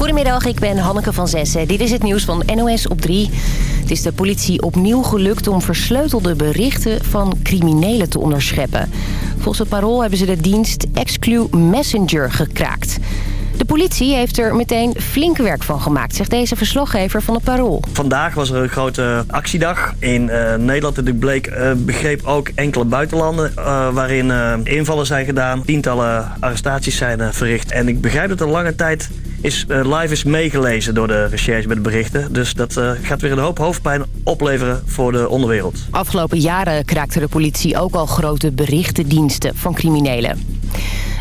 Goedemiddag, ik ben Hanneke van Zessen. Dit is het nieuws van NOS op 3. Het is de politie opnieuw gelukt om versleutelde berichten van criminelen te onderscheppen. Volgens het parool hebben ze de dienst Exclu Messenger gekraakt. De politie heeft er meteen flink werk van gemaakt, zegt deze verslaggever van het Parool. Vandaag was er een grote actiedag in uh, Nederland. En bleek, uh, begreep ook enkele buitenlanden uh, waarin invallen zijn gedaan. Tientallen arrestaties zijn verricht. En ik begrijp dat er lange tijd is, live is meegelezen door de recherche met berichten. Dus dat gaat weer een hoop hoofdpijn opleveren voor de onderwereld. Afgelopen jaren kraakte de politie ook al grote berichtendiensten van criminelen.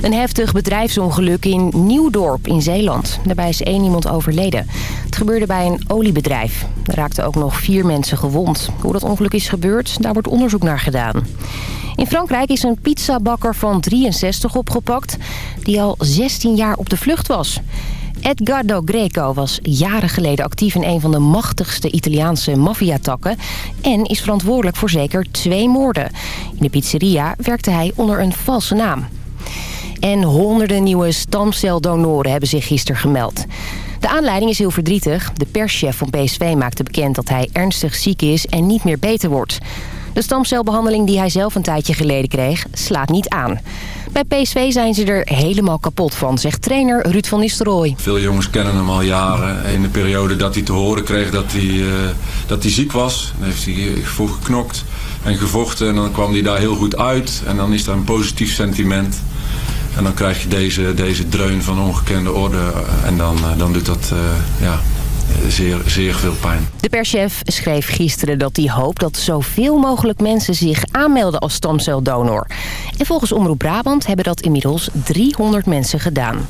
Een heftig bedrijfsongeluk in Nieuwdorp in Zeeland. Daarbij is één iemand overleden. Het gebeurde bij een oliebedrijf. Er raakten ook nog vier mensen gewond. Hoe dat ongeluk is gebeurd, daar wordt onderzoek naar gedaan. In Frankrijk is een pizzabakker van 63 opgepakt... die al 16 jaar op de vlucht was. Edgardo Greco was jaren geleden actief in een van de machtigste Italiaanse maffiatakken... en is verantwoordelijk voor zeker twee moorden. In de pizzeria werkte hij onder een valse naam. En honderden nieuwe stamceldonoren hebben zich gisteren gemeld. De aanleiding is heel verdrietig. De perschef van PSV maakte bekend dat hij ernstig ziek is en niet meer beter wordt. De stamcelbehandeling die hij zelf een tijdje geleden kreeg, slaat niet aan. Bij PSV zijn ze er helemaal kapot van, zegt trainer Ruud van Nistelrooy. Veel jongens kennen hem al jaren. In de periode dat hij te horen kreeg dat hij, uh, dat hij ziek was, heeft hij voor geknokt en gevochten. En dan kwam hij daar heel goed uit. En dan is er een positief sentiment. En dan krijg je deze, deze dreun van ongekende orde. En dan, eh, dan doet dat uh, ja, zeer, zeer veel pijn. De perschef schreef gisteren dat hij hoopt dat zoveel mogelijk mensen zich aanmelden als stamceldonor. En volgens Omroep Brabant hebben dat inmiddels 300 mensen gedaan.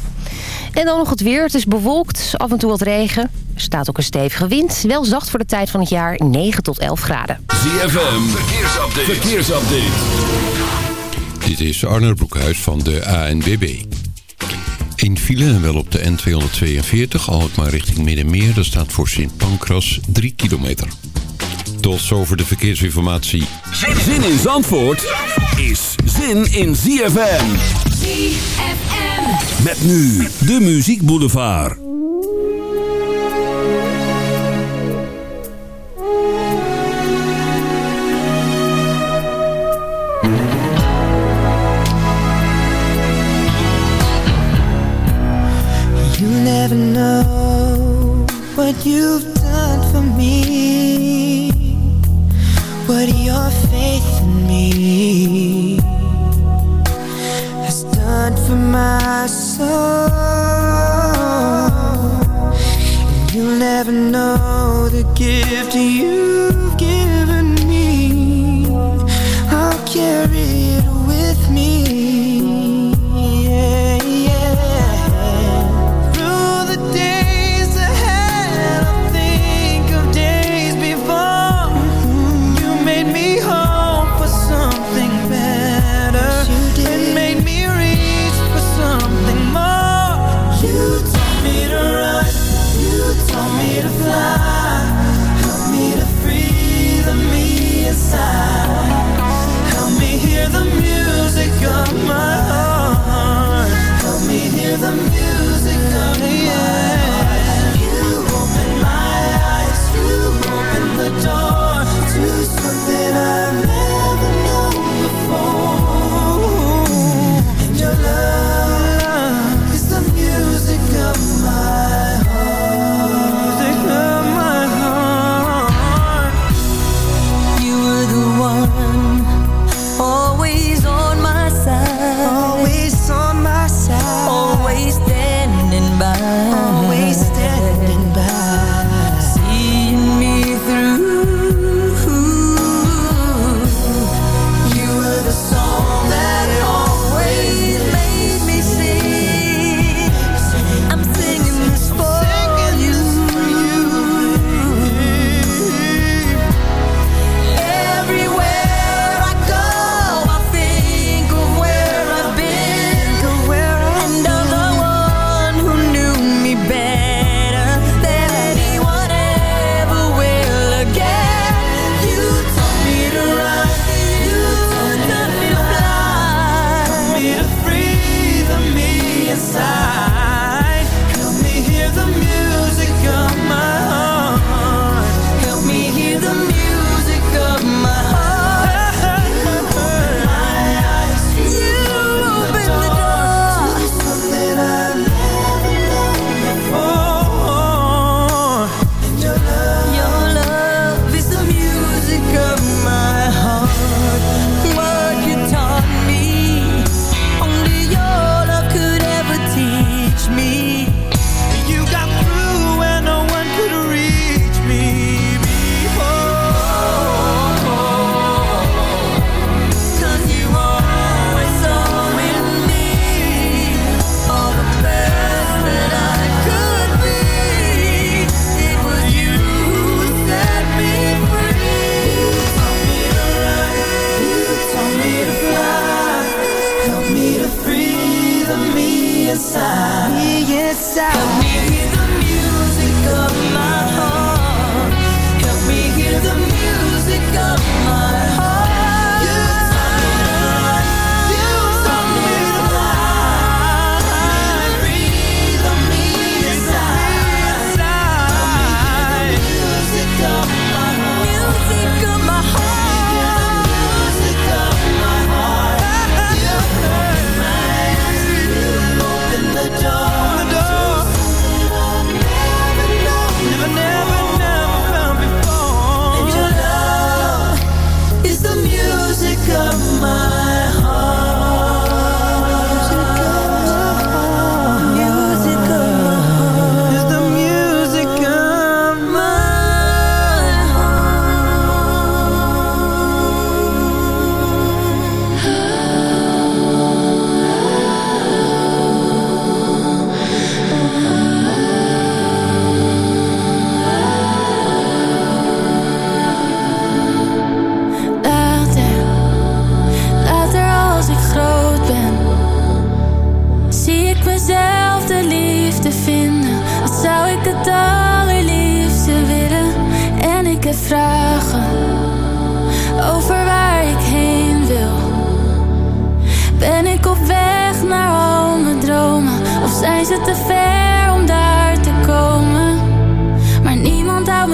En dan nog het weer. Het is bewolkt, af en toe wat regen. Er staat ook een stevige wind. Wel zacht voor de tijd van het jaar, 9 tot 11 graden. ZFM, verkeersupdate. verkeersupdate. Dit is Arnold Broekhuis van de ANWB. In file en wel op de N242, maar richting Middenmeer. Dat staat voor Sint Pancras 3 kilometer. Tot zover de verkeersinformatie. Zin in Zandvoort is zin in ZFM. ZFM. Met nu de Muziek Boulevard. Never know what you've done for me. What your faith in me Has done for my soul. And you'll never know the gift you've given me. I'll carry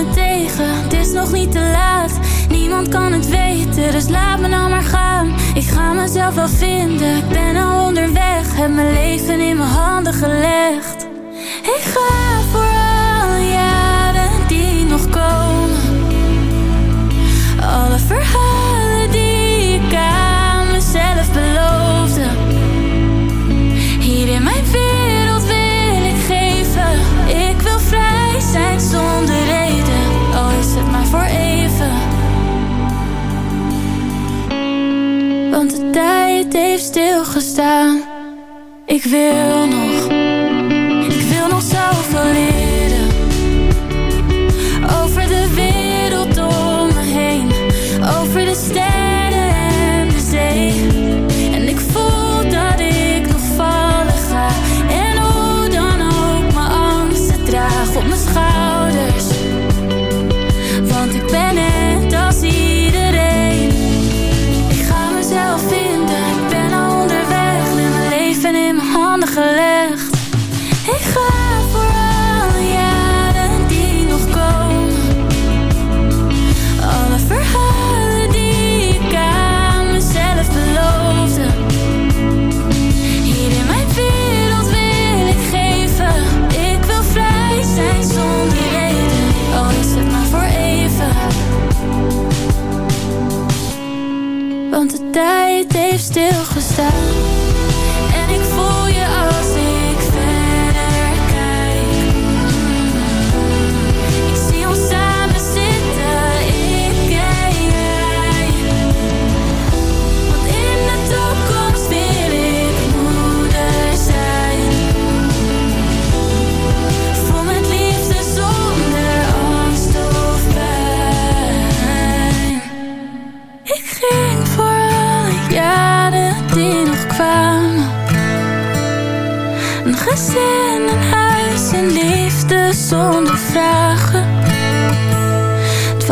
tegen, het is nog niet te laat. Niemand kan het weten, dus laat me nou maar gaan. Ik ga mezelf wel vinden, ik ben al onderweg. Heb mijn leven in mijn handen gelegd. Ik ga voor alle jaren die nog komen. Alle verhalen die ik aan mezelf beloofde. Hier in mijn wereld wil ik geven, ik wil vrij zijn zonder. heeft stilgestaan. Ik wil nog.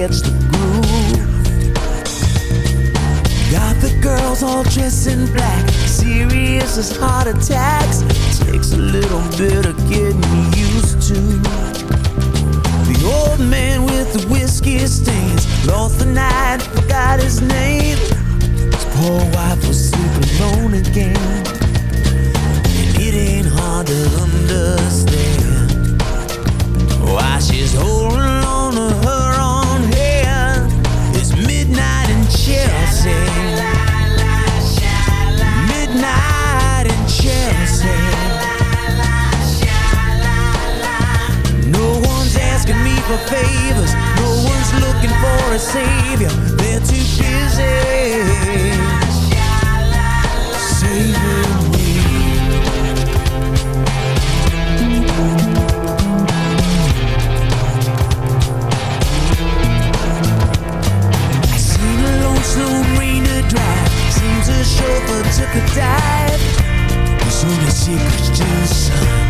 Catch the groove. Got the girls all dressed in black, serious as heart attacks. Takes a little bit of getting used to. The old man with the whiskey stains lost the night, forgot his name. His poor wife was sleeping alone again, it ain't hard to understand why she's holding on to her for favors. No one's looking for a savior. They're too busy saving me. I seen a lonesome marina drive. Seems a chauffeur took a dive. There's only secrets to the sun.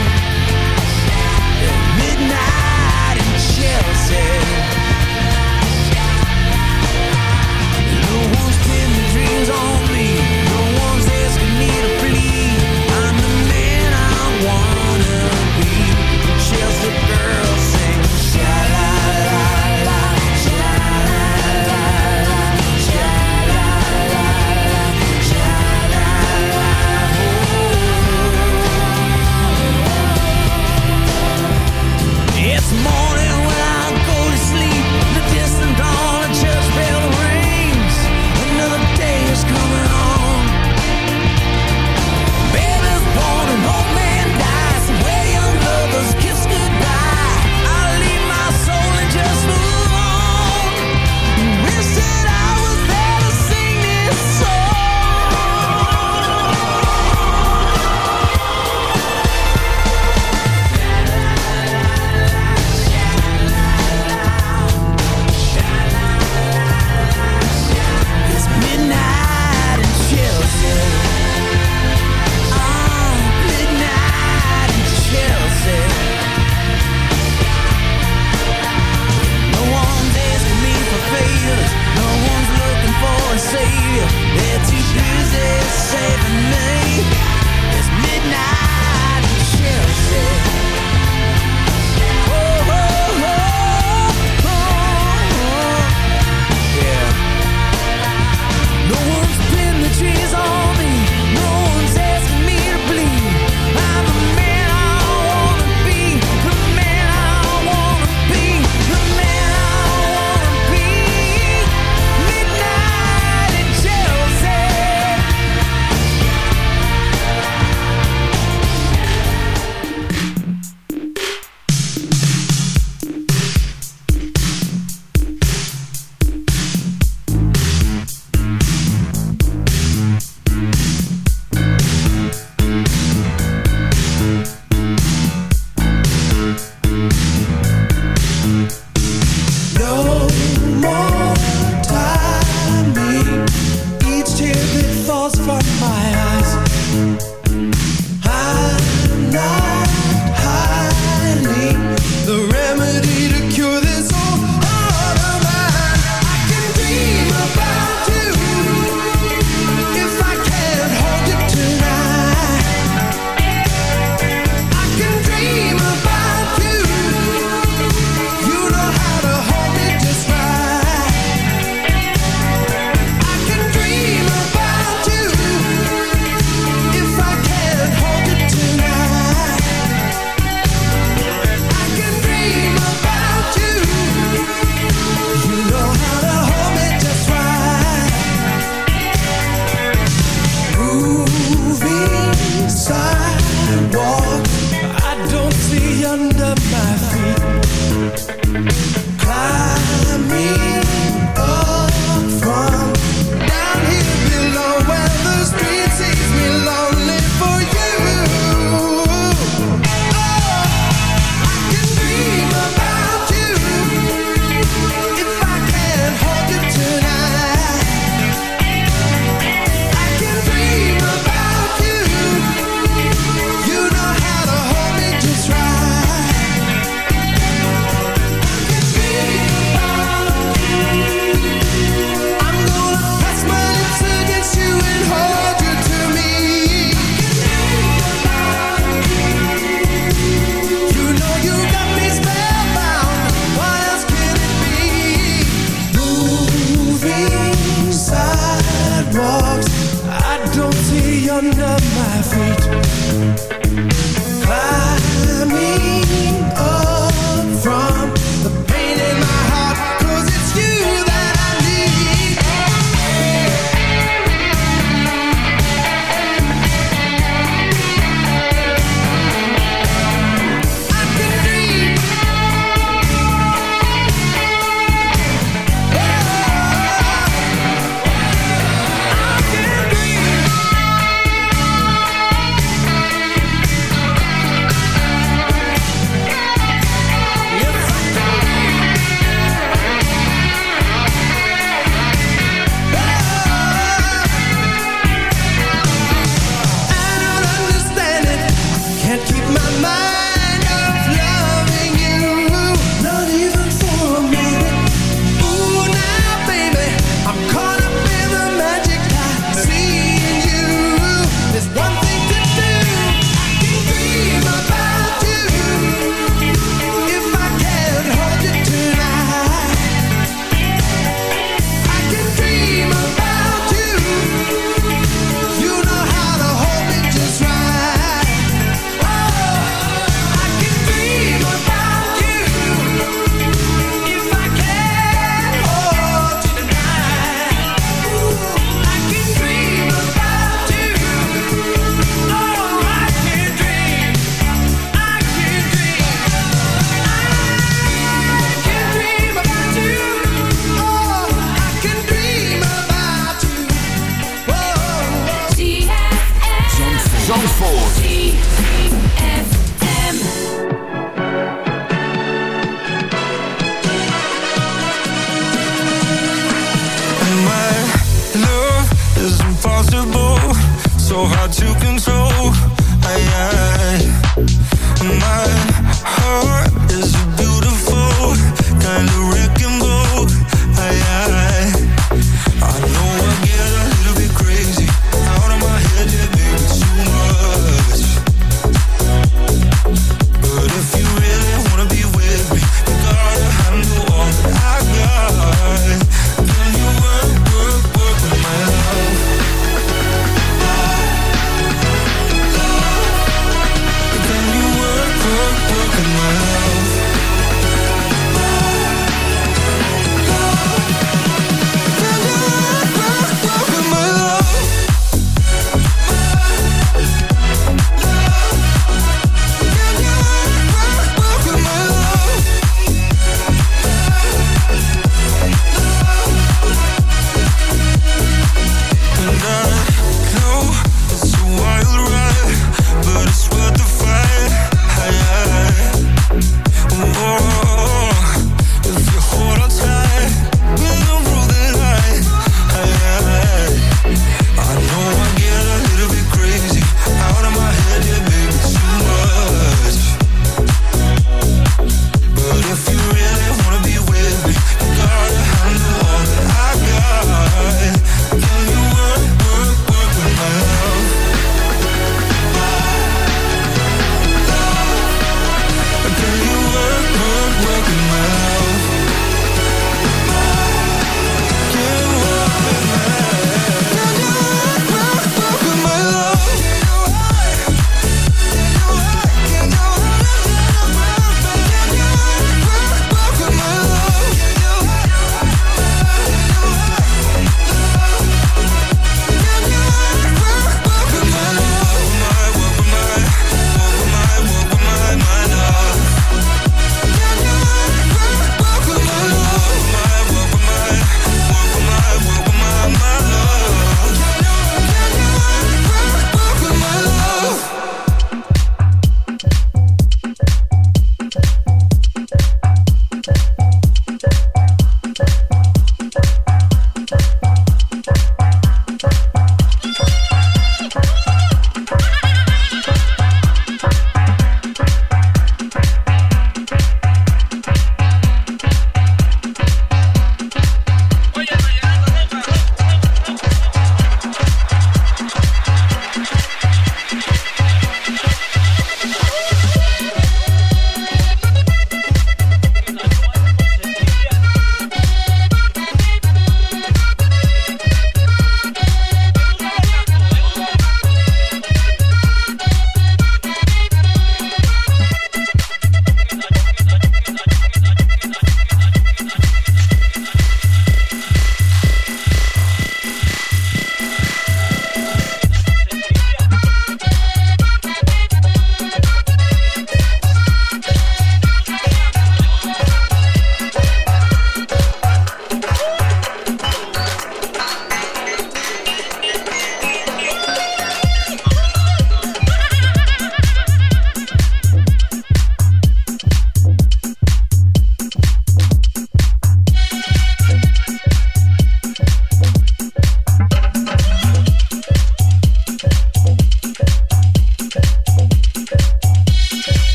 dreams on me.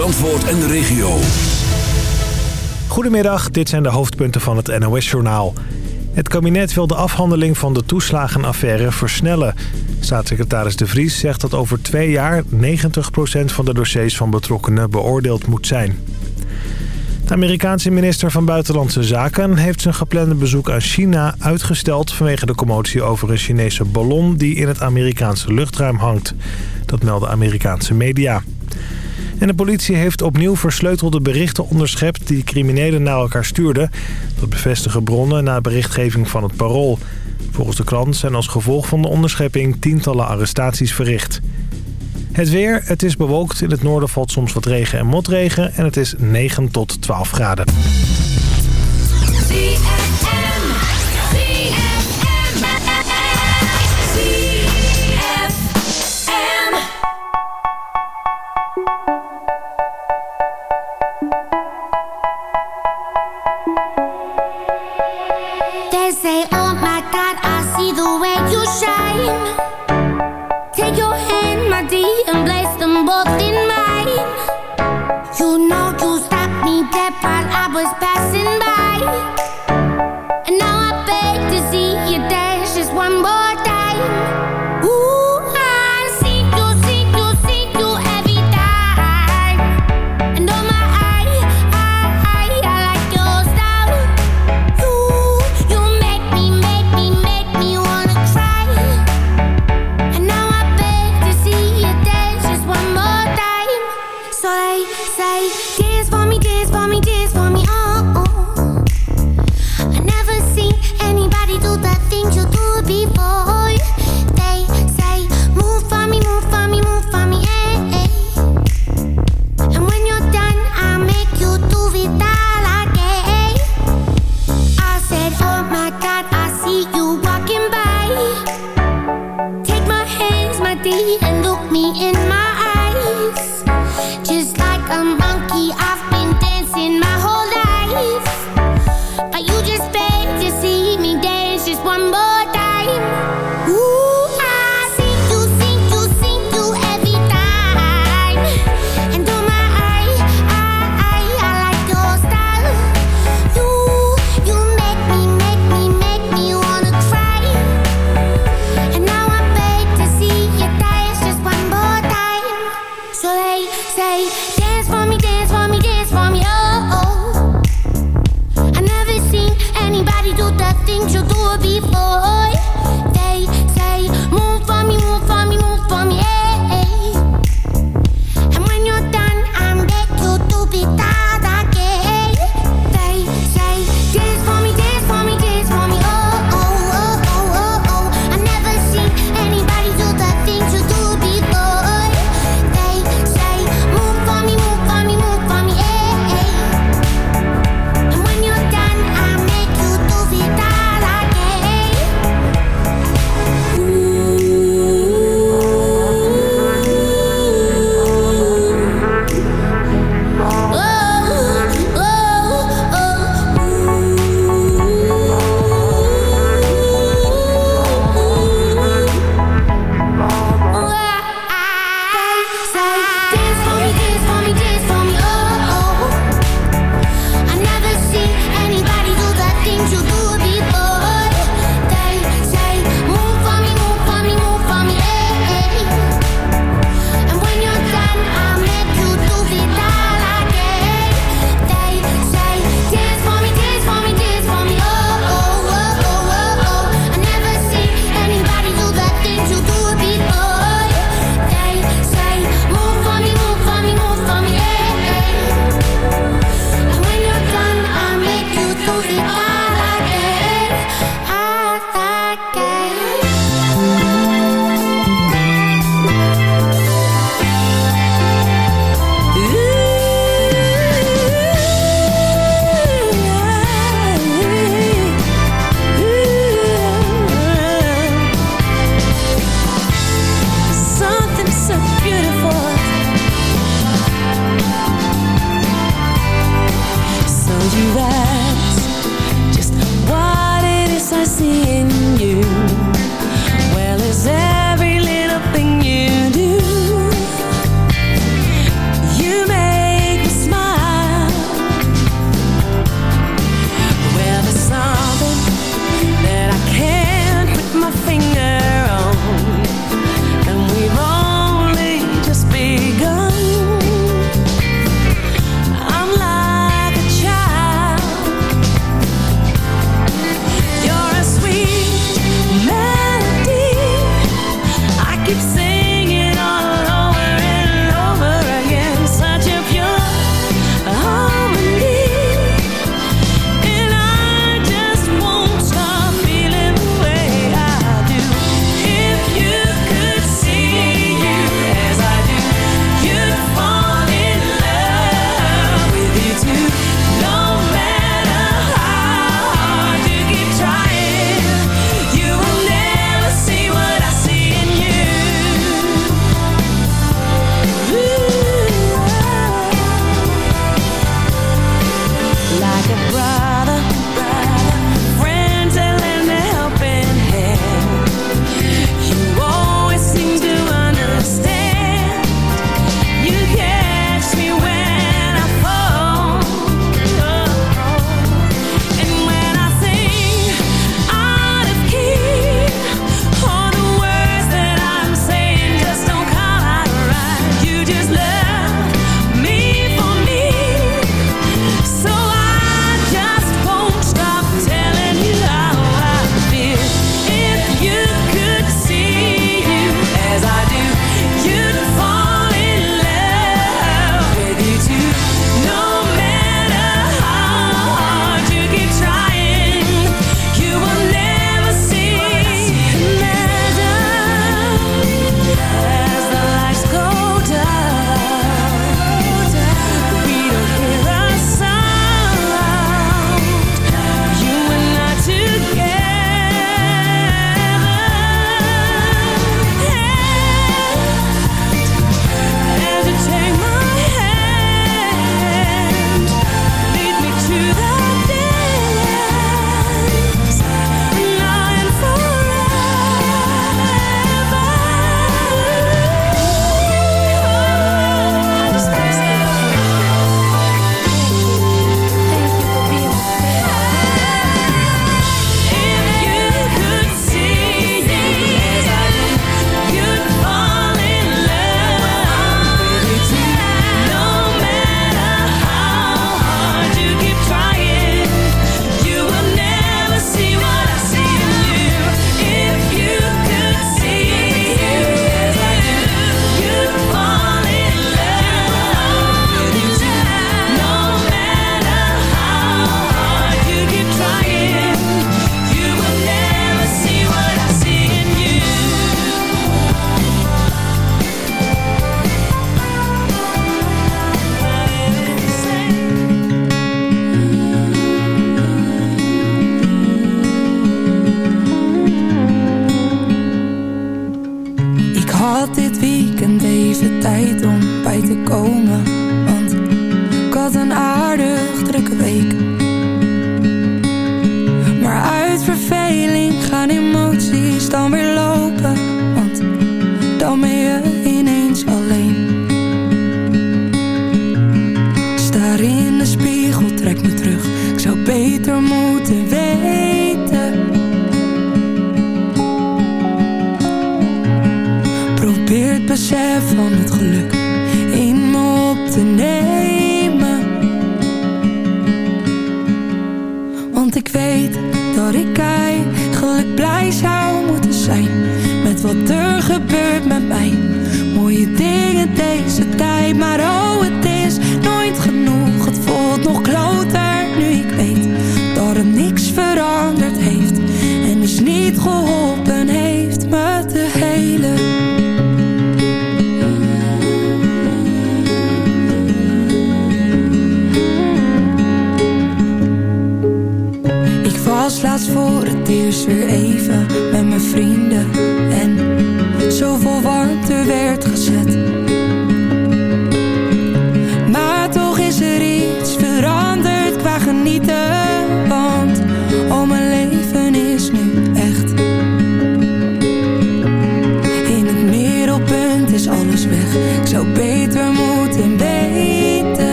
Zandvoort en de regio. Goedemiddag, dit zijn de hoofdpunten van het NOS-journaal. Het kabinet wil de afhandeling van de toeslagenaffaire versnellen. Staatssecretaris De Vries zegt dat over twee jaar 90% van de dossiers van betrokkenen beoordeeld moet zijn. De Amerikaanse minister van Buitenlandse Zaken heeft zijn geplande bezoek aan China uitgesteld vanwege de commotie over een Chinese ballon die in het Amerikaanse luchtruim hangt. Dat melden Amerikaanse media. En de politie heeft opnieuw versleutelde berichten onderschept die criminelen naar elkaar stuurden. Dat bevestigen bronnen na berichtgeving van het Parool. Volgens de krant zijn als gevolg van de onderschepping tientallen arrestaties verricht. Het weer, het is bewolkt. In het noorden valt soms wat regen en motregen. En het is 9 tot 12 graden. niks veranderd heeft en is niet geholpen heeft me te helen. was laatst voor het eerst weer een.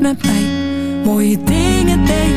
met mij. Mooie dingen tegen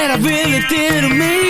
that I really did to me.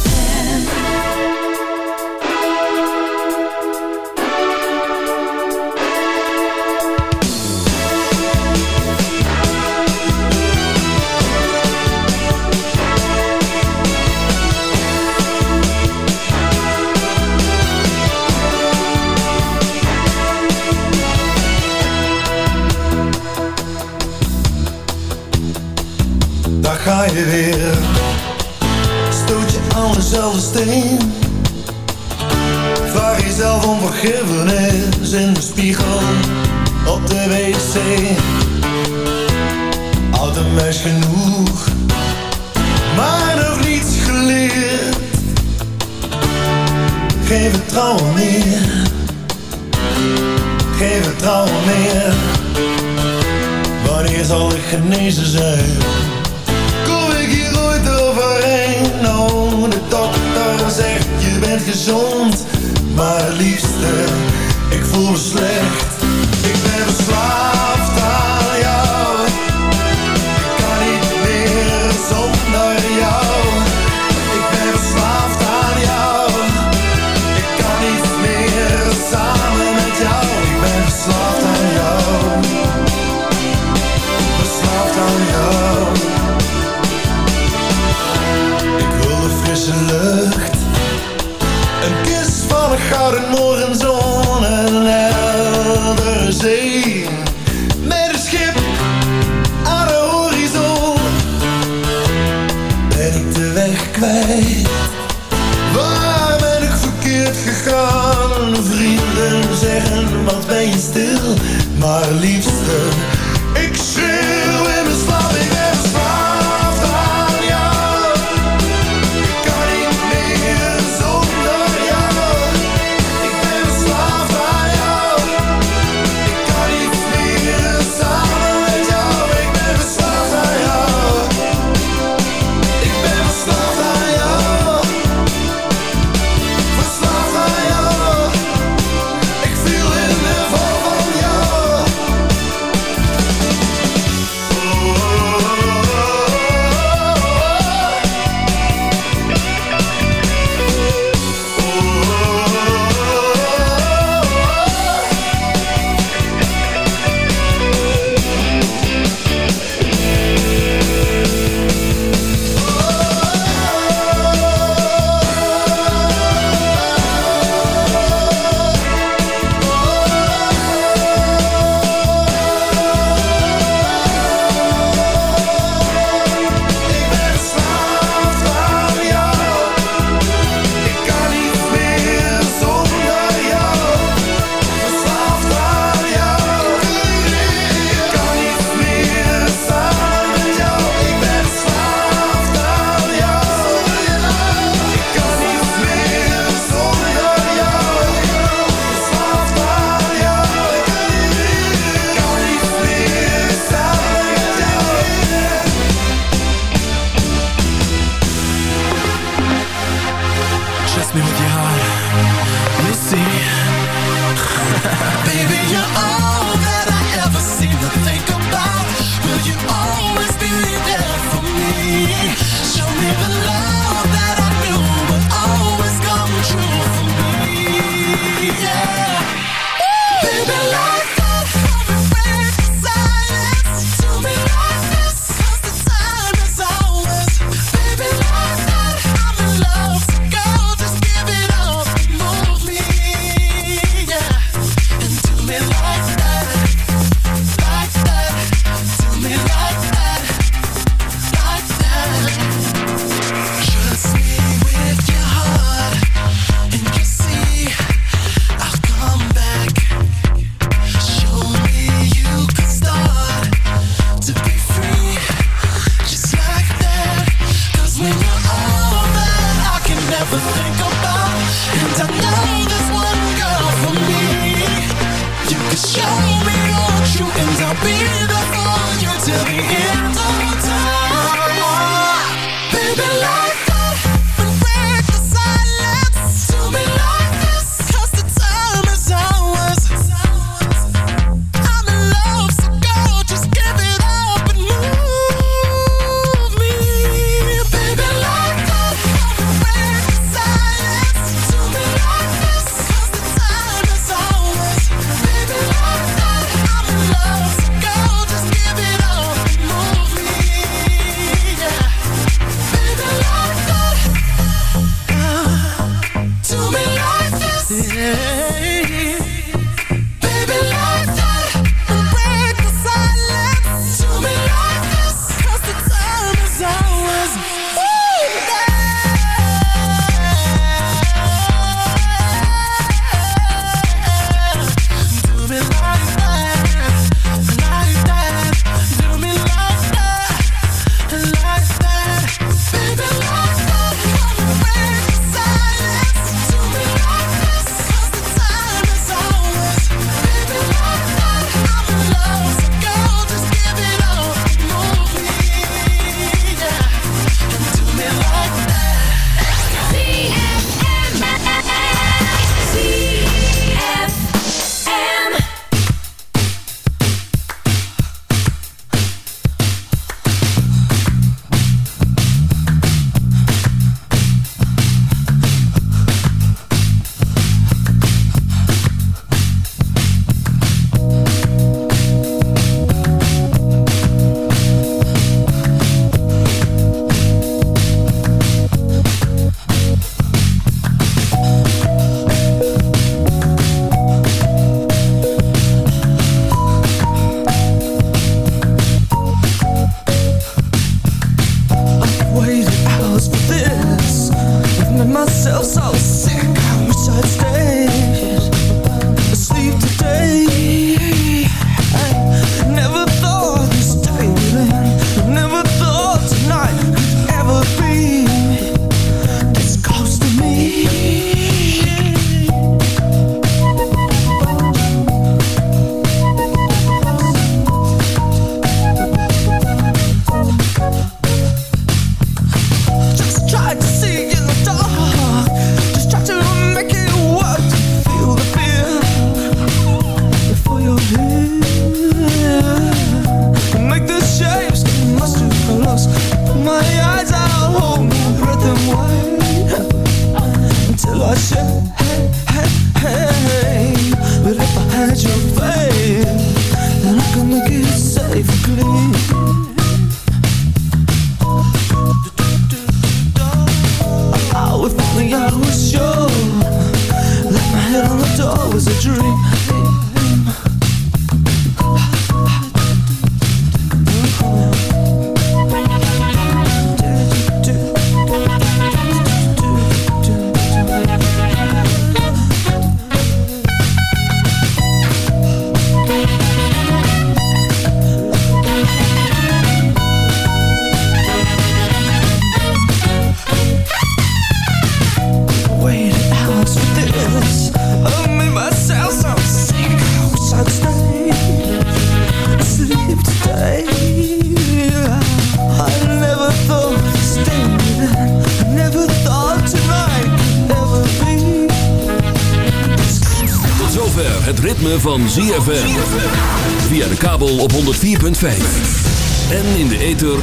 je weer. Stoot je aan dezelfde steen. Vraag jezelf om vergiffenis in de spiegel op de wc. Had een mes genoeg, maar nog niets geleerd. Geen vertrouwen meer, geen vertrouwen meer. Wanneer zal ik genezen zijn? nou, de dokter zegt je bent gezond. Maar liefste, ik voel me slecht.